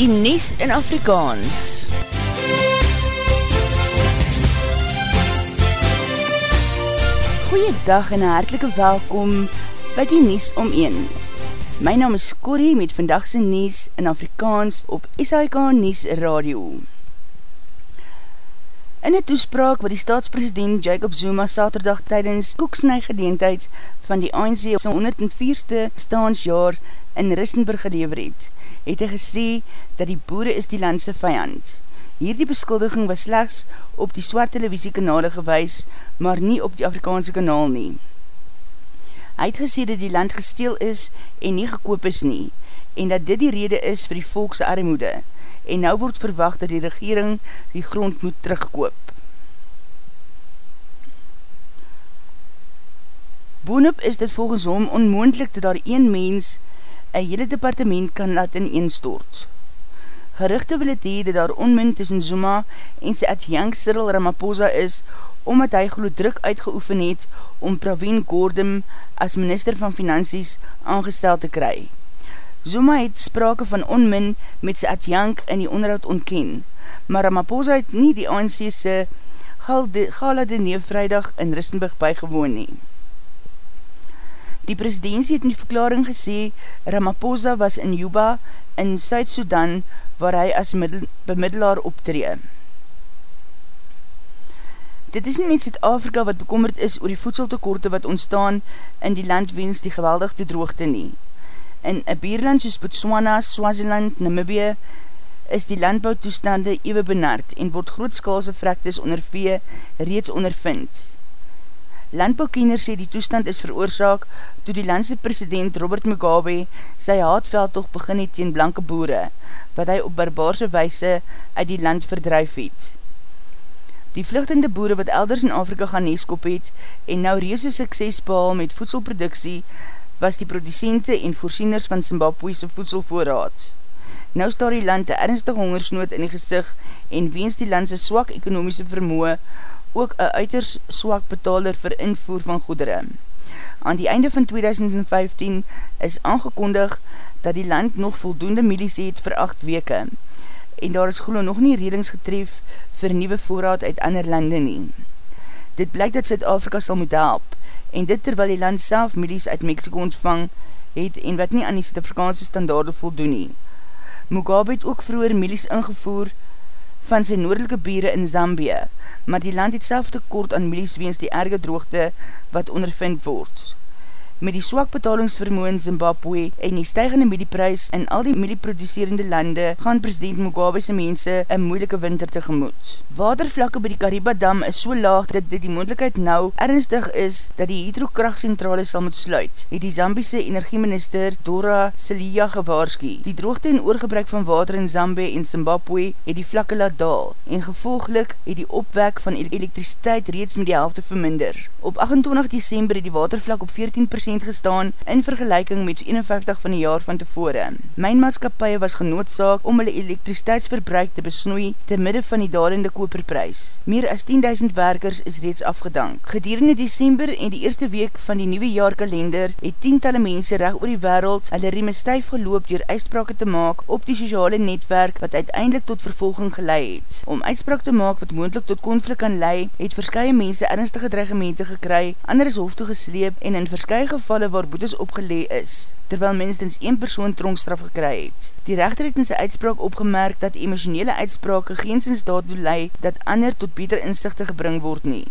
die Nes in Afrikaans. Goeiedag en hartelike welkom by die Nes om 1. My naam is Corrie met vandagse Nes in Afrikaans op SHK Nes Radio. In een toespraak wat die staatspresident Jacob Zuma saterdag tydens koeksnij gedeendheid van die ANC sy 104ste staansjaar in Ristenburg gelever het, het hy gesê dat die boere is die landse vijand. Hierdie beskuldiging was slechts op die swart televisiekanale gewys, maar nie op die Afrikaanse kanaal nie. Hy het gesê dat die land gesteel is en nie gekoop is nie, en dat dit die rede is vir die volkse armoede, en nou word verwacht dat die regering die grond moet terugkoop. Boonop is dit volgens hom onmoendlik dat daar een mens een hele departement kan laat in eenstort. Gerichte wil het hee dat daar onmin tussen Zuma en sy adjank Cyril Ramaphosa is, omdat hy geloof druk uitgeoefen het om Praveen Gordem as minister van Finansies aangesteld te kry. Zuma het sprake van onmin met sy adjank in die onderhoud ontken, maar Ramaphosa het nie die ANC'se gala de neef vrijdag in Rissenburg bygewoon nie. Die presidentie het in die verklaring gesê, Ramaphosa was in Juba in Suid-Sudan waar hy as bemiddelaar optree. Dit is nie net Zuid-Afrika wat bekommerd is oor die voedseltekorte wat ontstaan in die land wens die geweldigde droogte nie. In een bierland soos Botswana, Swaziland, Namibie is die landbouwtoestande ewe benard en word grootskaalse vrektes onder vee reeds ondervind. Landbouwkiener sê die toestand is veroorzaak toe die landse president Robert Mugabe sy haatveldtocht begin het teen blanke boere, wat hy op barbaarse weise uit die land verdrijf het. Die vluchtende boere wat elders in Afrika gaan neeskop het en nou reese sukses behal met voedselproduksie, was die producente en voorsieners van Zimbabweese voedselvoorraad. Nou staar die land een ernstige hongersnood in die gezicht en weens die landse swak ekonomiese vermoe ook een uiters swak betaler vir invoer van goedere. Aan die einde van 2015 is aangekondig dat die land nog voldoende milies het vir 8 weke en daar is geloof nog nie redings getref vir nieuwe voorraad uit ander lande nie. Dit blyk dat Zuid-Afrika sal moet help en dit terwyl die land self milies uit Mexico ontvang het en wat nie aan die Zuid-Afrikaanse standaarde voldoen nie. Mugabe het ook vroeger milies ingevoer van sy noordelike bieren in Zambie, maar die land het self tekort aan milies weens die erge droogte wat ondervind word. Met die swak betalingsvermoe in Zimbabwe en die stijgende medieprys in al die medieproducerende lande gaan president Mugabe'se mense een moeilike winter tegemoet. Watervlakke by die Kariba dam is so laag dat dit die moendlikheid nou ernstig is dat die hydrokrachtcentrale sal moet sluit, het die Zambiese energieminister Dora Silia gewaarski. Die droogte en oorgebruik van water in Zambie en Zimbabwe het die vlakke laat daal en gevolglik het die opwek van elektriciteit reeds met die helfte verminder. Op 28 december het die watervlak op 14% gestaan in vergelijking met 51 van die jaar van tevore. Myn maatskapie was genoodzaak om hulle elektriciteitsverbruik te besnoei te midde van die dalende koperprys. Meer as 10.000 werkers is reeds afgedank. Gedurende december en die eerste week van die nieuwe jaarkalender het tientalle mense recht oor die wereld hulle rieme stuif geloop door uitsprake te maak op die sociale netwerk wat uiteindelik tot vervolging gelei het. Om uitspraak te maak wat moendlik tot konflik kan lei, het verskye mense ernstige dreigemente gekry, ander is hoofd toegesleep en in verskye gevalle waar boetes opgelee is, terwyl minstens een persoon tronkstraf gekry het. Die rechter het in sy uitspraak opgemerk dat emotionele uitsprake geen sinds daad lei dat ander tot beter inzichte gebring word nie.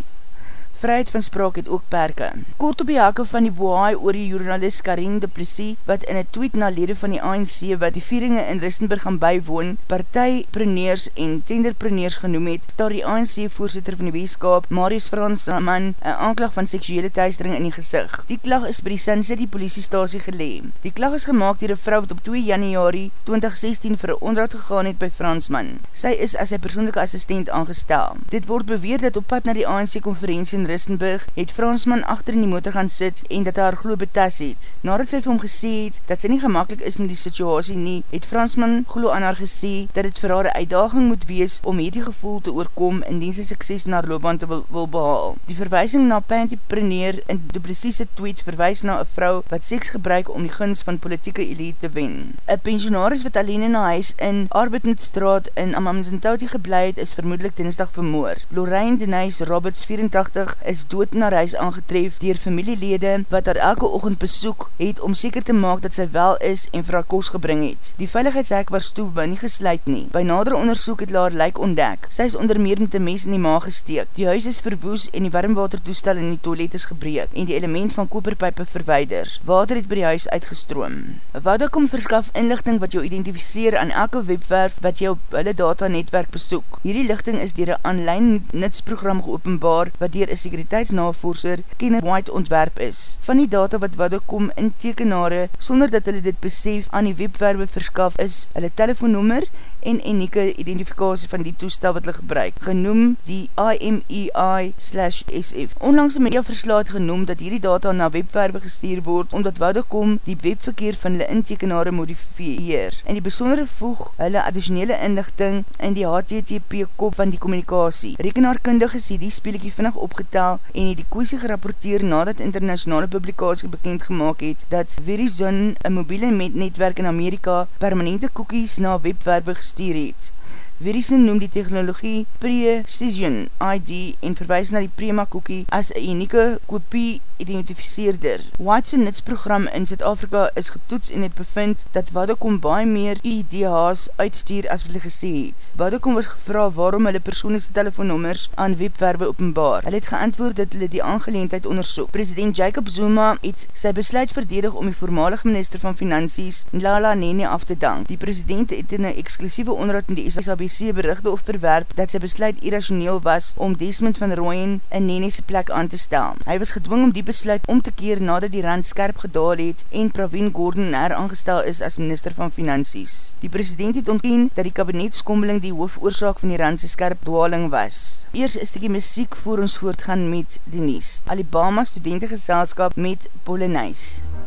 Vryheid van spraak het ook perke. Kort op die hake van die boaai oor die journalist Karin de Plessis, wat in een tweet na lede van die ANC wat die vieringe in Ristenburg gaan bywoon, partijpreneers en tenderpreneers genoem het, staar die ANC-voorzitter van die weeskap, Marius Frans Raman, een aanklag van seksuele thuisdring in die gezicht. Die klag is by die Sun City politiestasie geleem. Die klag is gemaakt dier een vrou wat op 2 januari 2016 vir een onderhoud gegaan het by Fransman. Sy is as sy persoonlijke assistent aangestel. Dit word beweer dat op pad na die ANC-conferentie in Ristenburg, het Fransman achter in die motor gaan sit en dat haar glo betas het. Nadat sy vir hom gesê het dat sy nie gemakkelijk is met die situasie nie, het Fransman glo aan haar gesê dat het vir haar uitdaging moet wees om hierdie gevoel te oorkom indien sy sukses in haar loopbaan te wil, wil behaal. Die verwijsing na Pantipreneur in die precieze tweet verwijs na een vrou wat seks gebruik om die guns van politieke elite te wen. Een pensionaris wat alleen in huis in Arbidnitstraat in Amamzentoutie gebleid is vermoedelijk dinsdag vermoor. Lorraine Denise Roberts 84 is dood haar huis aangetref dier familielede wat haar elke ochend besoek het om seker te maak dat sy wel is en vir haar kos gebring het. Die veiligheidshek was toe by nie gesluit nie. By nader onderzoek het haar lijk ontdek. Sy is onder meer met die mes in die maag gesteek. Die huis is verwoes en die warmwatertoestel in die toilet is gebreek en die element van koperpijpe verweider. Water het by die huis uitgestroom. Vodacom verskaf inlichting wat jou identificeer aan elke webwerf wat jy op hulle datanetwerk besoek. Hierdie lichting is dier een online nitsprogram geopenbaar wat dier een sekuriteitsnavorser Kenneth White ontwerp is. Van die data wat Vodacom in tekenare, sonder dat hulle dit besef aan die webwerwe verskaf is, hulle telefoonnummer en unieke identifikatie van die toestel wat hulle gebruik, genoem die IMEI/SF. Onlangs een media verslaat genoem dat hierdie data na webwerwe gestuur word, omdat Vodacom die webverkeer van hulle intekenare modifieer. En die besondere voeg hulle additionele inlichting in die HTTP kop van die communicatie. Rekenaarkundige sê die speelikie vinnig opgetel en het die koesie gerapporteer nadat internationale publikasie bekend gemaakt het dat Verizon, een mobiele netwerk in Amerika, permanente cookies na webwerwe gestuur het. Verizon noem die technologie Precision ID en verwijs na die Prima cookie as een unieke kopie identificeerder. White's nitsprogram in Zuid-Afrika is getoets en het bevind dat Vodacom baie meer IDH's uitstuur as hulle gesê het. Vodacom was gevra waarom hulle persoonlijke telefoonnummers aan webwerwe openbaar. Hulle het geantwoord dat hulle die aangeleendheid onderzoek. President Jacob Zuma het sy besluit verdedig om die voormalige minister van Finansies, Lala Nene, af te dank. Die president het in een exclusieve onderhoud in die SABC berichte of verwerp dat sy besluit irrationeel was om Desmond van Rooyen in Nene's plek aan te stel. Hy was gedwong om die besluit om te keer nadat die rand skerp gedaal het en Praveen Gordon er aangestel is as minister van Finansies. Die president het ontkien dat die kabinetskommeling die hoofoorzaak van die randse skerp dwaling was. Eers is die muziek voor ons voortgaan met Denise. Alibama studentengeselskap met Polonaise.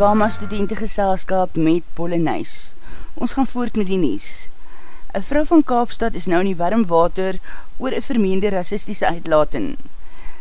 Die Alibama studentengeselskap met Polonaise. Ons gaan voort met die nies. Een vrou van Kaapstad is nou in die warm water oor een vermeende racistische uitlating.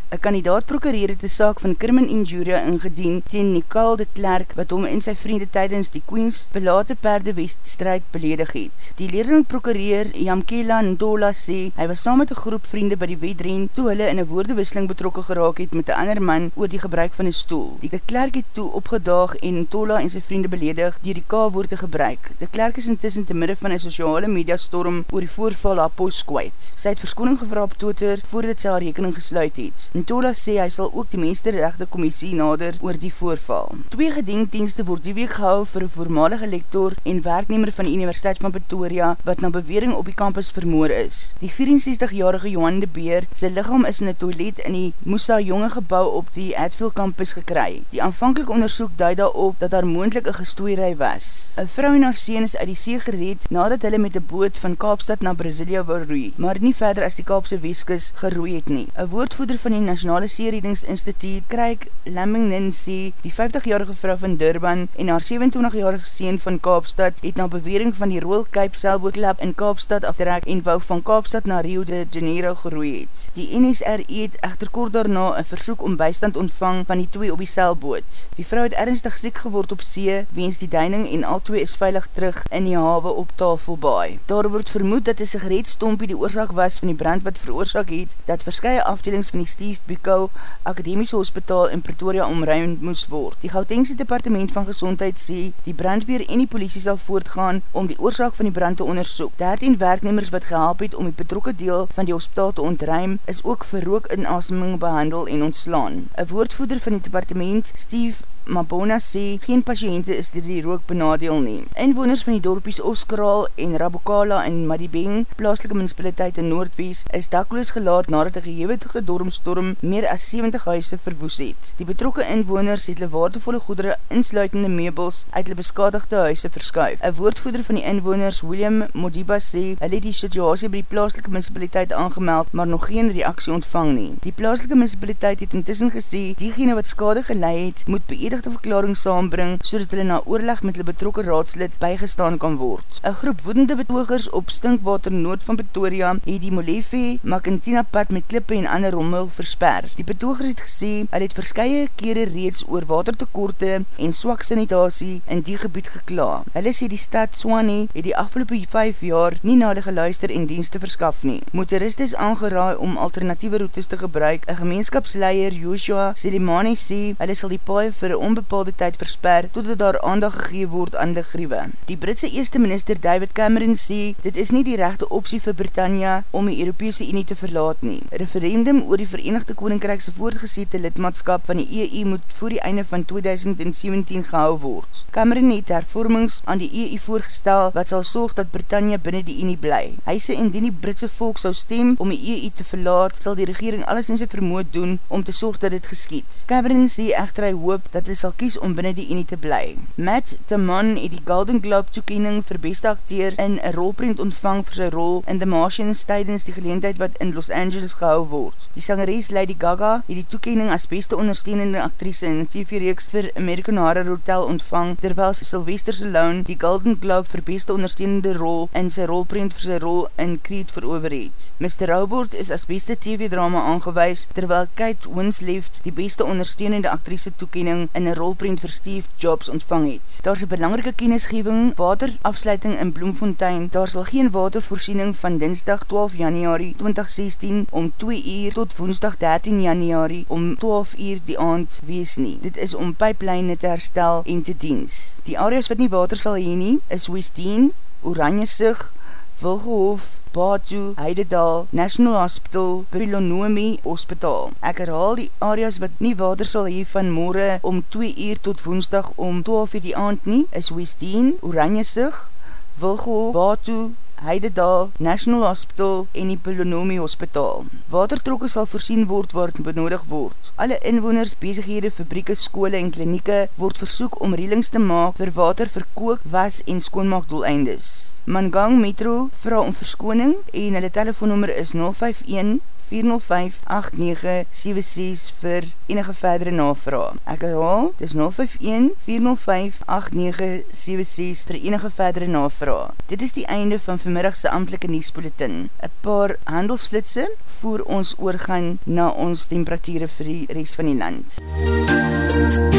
Een kandidaat prokureer het die saak van crimin injuria ingedien teen Nicole de Klerk wat hom en sy vriende tydens die Queens belate perde weststrijd beledig het. Die leerling prokureer Jamkela Ndola sê hy was saam met een groep vriende by die wedren toe hulle in een woordewisseling betrokken geraak het met een ander man oor die gebruik van die stoel. Die de Klerk het toe opgedaag en Ndola en sy vriende beledig die die K-woord te gebruik. De Klerk is intussen te midde van een sociale mediastorm oor die voorval haar post kwijt. Sy het verskoning gevra op Twitter voordat sy haar rekening gesluit het. Ntola sê hy sal ook die mensterrechte commissie nader oor die voorval. Twee gedenkdienste word die week gehou vir een voormalige lektor en werknemer van die Universiteit van Pretoria wat na bewering op die campus vermoor is. Die 64-jarige Johan de Beer, sy lichaam is in die toilet in die Moussa jonge gebouw op die Adville campus gekry. Die aanvankelijk onderzoek duid daarop dat daar moendlik een gestooierij was. Een vrou en haar seen is uit die see gereed nadat hulle met die boot van Kaapstad na Brasilia wil roei, maar nie verder as die Kaapse Weskus geroei het nie. Een woordvoeder van die Nationale Seeredingsinstituut, Craig Lamington sê, die 50-jarige vrou van Durban en haar 27-jarige seen van Kaapstad het na bewering van die Royal Cape Sailboat in Kaapstad aftrek en wou van Kaapstad na Rio de Janeiro geroei het. Die NSRE het echter kort daarna een versoek om bystand ontvang van die twee op die sailboot. Die vrou het ernstig siek geword op see, wens die duining en al twee is veilig terug in die hawe op Tafelbaai. Daar word vermoed dat die sigaretstompie die oorzaak was van die brand wat veroorzaak het, dat verskye afdelings van die Steve Bukou Akademiese Hospitaal in Pretoria omruim moes word. Die Gautengse Departement van Gezondheid sê, die brandweer en die politie sal voortgaan om die oorzaak van die brand te onderzoek. 13 werknemers wat gehelp het om die betrokke deel van die hospitaal te ontruim, is ook vir rook in aseming behandel en ontslaan. Een woordvoeder van die departement, Steve Mabona sê, geen patiënte is dier die rook benadeel nie. Inwoners van die dorpies Oskaraal en Rabokala in Madibeng, plaaslike municipaliteit in Noordwies, is dakloos gelaat nadat een gehewige dormstorm meer as 70 huise verwoes het. Die betrokke inwoners het hulle waardevolle goedere insluitende meubels uit hulle beskadigde huise verskuif. Een woordvoeder van die inwoners, William Modiba, sê, hy het die situasie by die plaaslike municipaliteit aangemeld, maar nog geen reaksie ontvang nie. Die plaaslike municipaliteit het intussen gesê, diegene wat skade geleid het, moet beëdig verplichte verklaring saambring, so dat hulle na oorleg met hulle betrokke raadslid bygestaan kan word. Een groep woedende betogers op stinkwater noord van Pretoria het die Molefe Makintina pad met klippe en ander rommel versper. Die betogers het gesê, hulle het verskye kere reeds oor watertekorte en swak sanitasie in die gebied gekla. Hulle sê die stad Swane het die afgelopen 5 jaar nie na hulle geluister en dienste verskaf nie. Motorist is aangeraai om alternatieve routes te gebruik. Een gemeenskapsleier Joshua Selimani sê, hulle sal die paai vir een onbepaalde tyd versper, totdat daar aandag gegeen word aan die griewe. Die Britse eerste minister David Cameron sê, dit is nie die rechte optie vir Britannia om die Europese Unie te verlaat nie. Referendum oor die Verenigde Koninkrijkse voortgezette lidmaatskap van die EU moet voor die einde van 2017 gehou word. Cameron het hervormings aan die EU voorgestel wat sal sorg dat Britannia binnen die Unie bly. Hy sê indien die Britse volk sou stem om die EU te verlaat, sal die regering alles in sy vermoed doen om te sorg dat dit geskiet. Cameron sê echter hy hoop dat hy sal kies om binnen die Unie te bly. Matt Damon het die Golden Globe toekening vir beste acteer in een rolprint ontvang vir sy rol in The Martians tydens die geleendheid wat in Los Angeles gehou word. Die sangeres Lady Gaga het die toekening as beste ondersteunende actrice in TV-reeks vir American Horror Hotel ontvang, terwyl Sylvester Stallone die Golden Globe vir beste ondersteunende rol in sy rolprint vir sy rol in Creed verover het. Mr. Robert is as beste TV-drama aangewees, terwyl Kate Winslet die beste ondersteunende actrice toekening in een rolprint vir Steve Jobs ontvang het. Daar is een belangrike kennisgeving, waterafsluiting in Bloemfontein. Daar sal geen watervoorsiening van dinsdag 12 januari 2016 om 2 uur tot woensdag 13 januari om 12 uur die aand wees nie. Dit is om pijplijne te herstel en te diens. Die areas wat nie water sal heen nie, is Westeen, Oranjesig, Wilgehof, Batu, Heidedal, National Hospital, Babylonomi Hospital. Ek herhaal die areas wat nie water sal hee van morgen om 2 uur tot woensdag om 12 uur die aand nie, is Westeen, Oranjesig, Wilgehof, Batu, Heidedal, National Hospital en die Polonomi Hospital. Watertrokke sal voorsien word waar het benodig word. Alle inwoners, bezighede, fabrieke, skole en klinieke word versoek om reelings te maak vir water vir kook, was en skoonmaak doeleindes. Mangang Metro vraag om verskoning en hulle telefoonnummer is 051 vir enige verdere navraag. Ek herhaal, dis 051-405-8976 vir enige verdere navraag. Dit is die einde van vanmiddagse amtelike nieuwsbulletin. Een paar handelsflitse voor ons oorgaan na ons temperatuur vir die rest van die land. Soek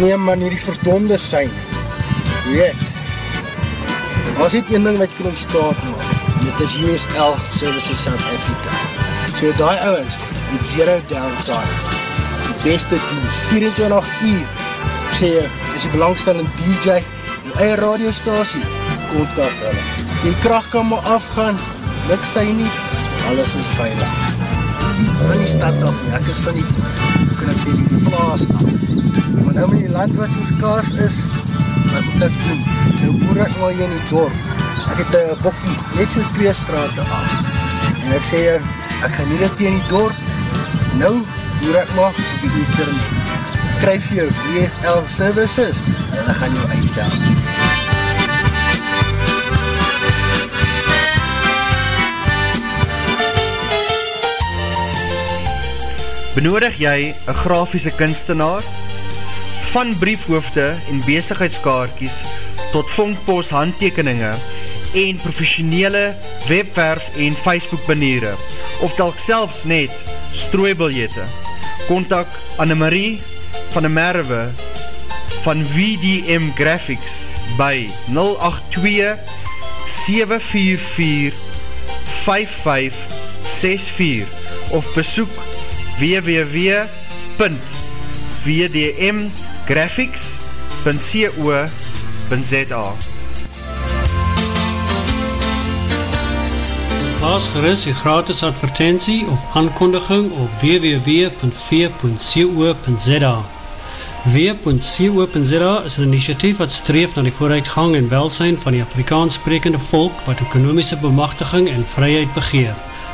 Nee man, hierdie verdonde sein. Weet, as dit een ding wat jy kan ontstaan maak, en dit is USL Services South Africa. So die ouwens, met zero downtime, die beste dienst, 24 uur, ek sê jy, is die belangstellende DJ, die eie radiostasie, kontak hulle. Die kracht kan maar afgaan, luk sy nie, alles is veilig. Die van die stad af, ek is van die, hoe kan ek sê, die plaas af maar nou met die land wat soos kaars is, wat moet ek doen? Nou boer ek maar hier in die dorp. Ek het een bokkie, net so twee straten af. En ek sê, ek gaan nie dit in die dorp. Nou boer ek maar op die internet. Kryf jou DSL services en ek gaan jou eindel. Benodig jy een grafiese kunstenaar? Van briefhoofde en bezigheidskaartjes tot vondpost handtekeninge en professionele webwerf en Facebook baniere of telk selfs net strooibiljette. Contact Annemarie van de Merwe van VDM Graphics by 082 744 5564 of besoek www.vdm.com graphics.co.za Plaas gerust die gratis advertentie of aankondiging op www.v.co.za W.co.za is een initiatief wat streef na die vooruitgang en welsijn van die Afrikaans sprekende volk wat ekonomische bemachtiging en vryheid begeer,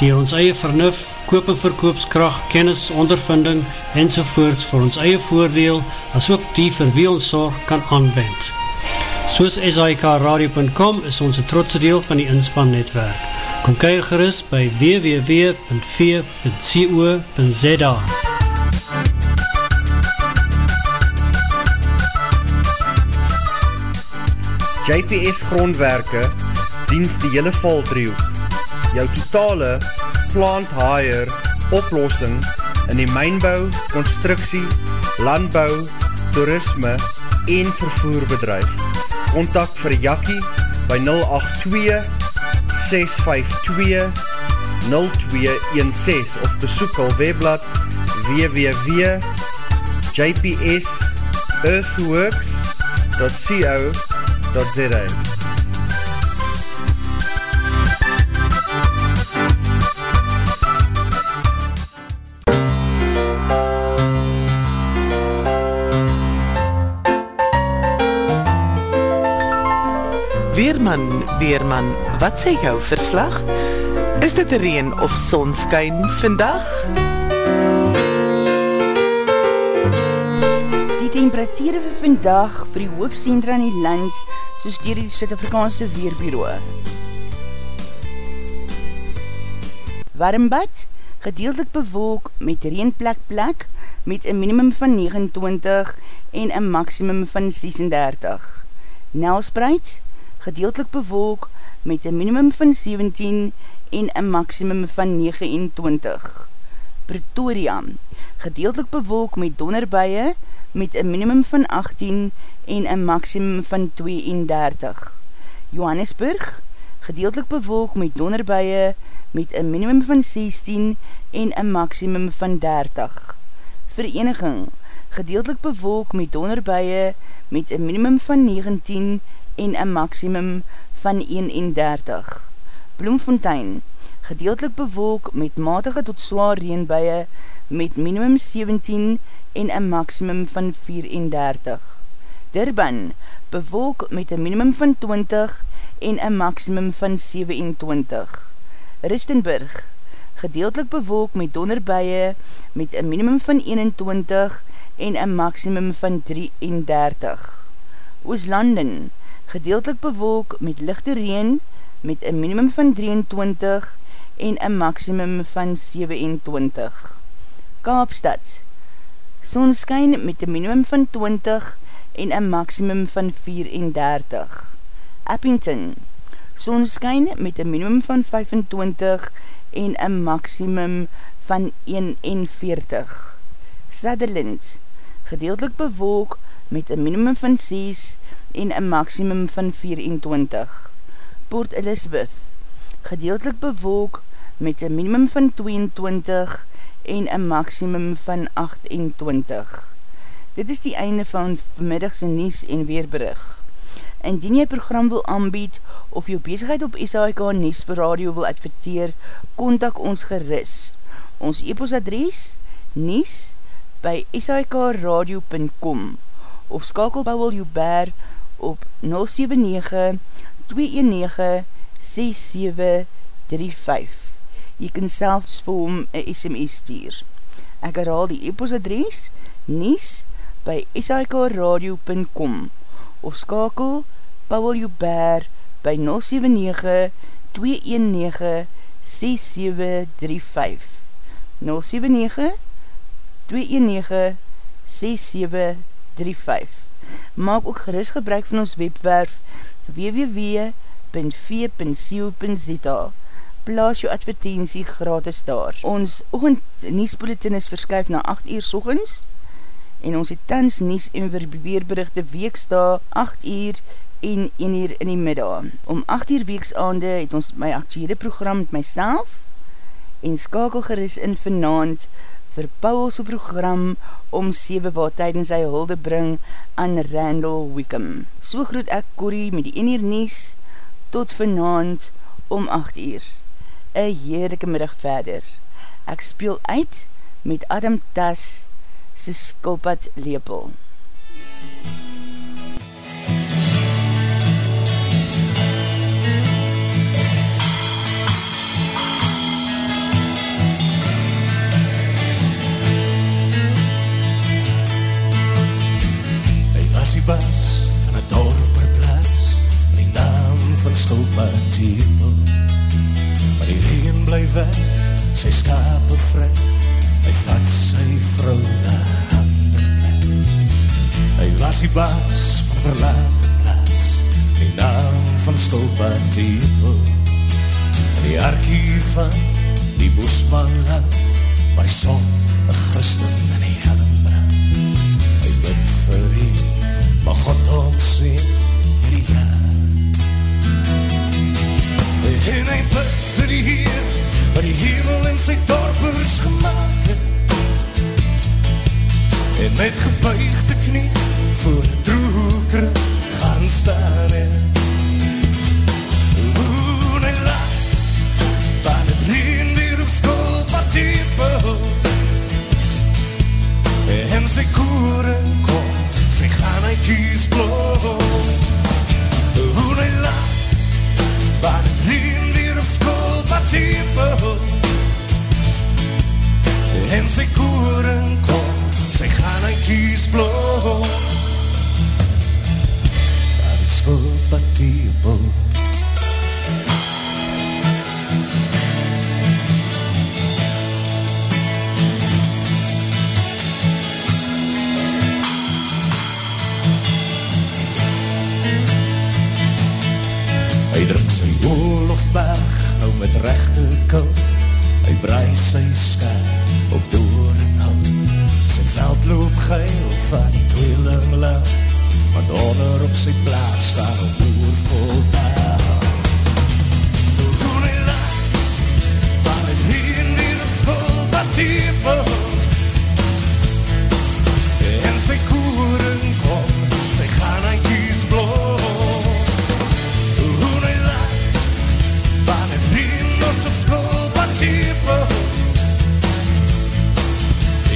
die ons eie vernuf, koop en verkoopskracht, kennis, ondervinding en sovoorts vir ons eie voordeel as ook die vir wie ons zorg kan aanwend. Soos SIK Radio.com is ons een trotse deel van die inspannetwerk. Kom kyk gerust by www.v.co.za JPS grondwerke diens die hele valdriehoek. Jou totale plant hire oplossing in die mijnbouw, constructie, landbouw, toerisme en vervoerbedrijf. Contact vir Jakkie by 082 652 0216 of besoek al webblad www.jpsearthworks.co.za Weerman, Weerman, wat sê jou verslag? Is dit reen of sonskyn vandag? Die temperatuur vir vandag vir die hoofdcentra in die land, soos dier die Suid-Afrikaanse Weerbureau. Warmbad, gedeeltelik bewolk met reenplek plek, met een minimum van 29 en een maximum van 36. Nelspreid, gedeeltelik bewolk met een minimum van 17 en een maximum van 29. Pretoria, gedeeltelik bewolk met donderbuie met een minimum van 18 en een maximum van 32. Johannesburg, gedeeltelik bewolk met donderbuie met een minimum van 16 en een maximum van 30. Vereniging, gedeeltelik bewolk met donderbuie met een minimum van 19 en een maximum van 31. Bloemfontein, gedeeltelik bewolk met matige tot zwaar reenbuie met minimum 17 en een maximum van 34. Durban, bewolk met een minimum van 20 en een maximum van 27. Ristenburg, gedeeltelik bewolk met donderbuie met een minimum van 21 en een maximum van 33. Ooslanden, gedeeltelik bewolk met lichte reen met een minimum van 23 en een maximum van 27. Kaapstad, sonskyn met een minimum van 20 en een maximum van 34. Eppington, sonskyn met een minimum van 25 en een maximum van 41. Sutherland, gedeeltelik bewolk met een minimum van 6 en een maximum van 24. Port Elizabeth, gedeeltelik bewolk met een minimum van 22 en een maximum van 28. Dit is die einde van vanmiddagse nies en weerberig. Indien jy program wil aanbied of jou bezigheid op SAIK Nies vir radio wil adverteer, kontak ons geris. Ons e-postadres nies by sikradio.com of skakel Paul Joubert op 079 219 6735. Jy kan selfs vir hom een SMS stuur. Ek herhaal die e-postadres nies by sikradio.com of skakel Paul Joubert by 079 219 6735 079 219 6735 Maak ook gerust gebruik van ons webwerf www.v.co.za Plaas jou advertentie gratis daar. Ons oogend Niesbulletin is verskuif na 8 uur sorgens en ons het tans Nies en weerberichte weeksta 8 uur en 1 uur in die middag. Om 8 uur weeksaande het ons my actuele program met myself en skakel geris in vanavond vir Paulse program om 7 wat tydens sy hulde bring aan Randall Wickham. So groet ek Corrie met die 1 uur nies tot vanavond om 8 uur. Een heerlijke middag verder. Ek speel uit met Adam Tas sy skulpad lepel. sepel Maar die reen bly weg, sy skape vry. Hy vat sy vrou na ander plek. Hy was die baas van verlate plaas. Die naam van Skulpa Tepel Die arkie van die Boesman land Waar die son, een christen en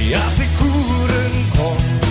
Ja, sekuren kom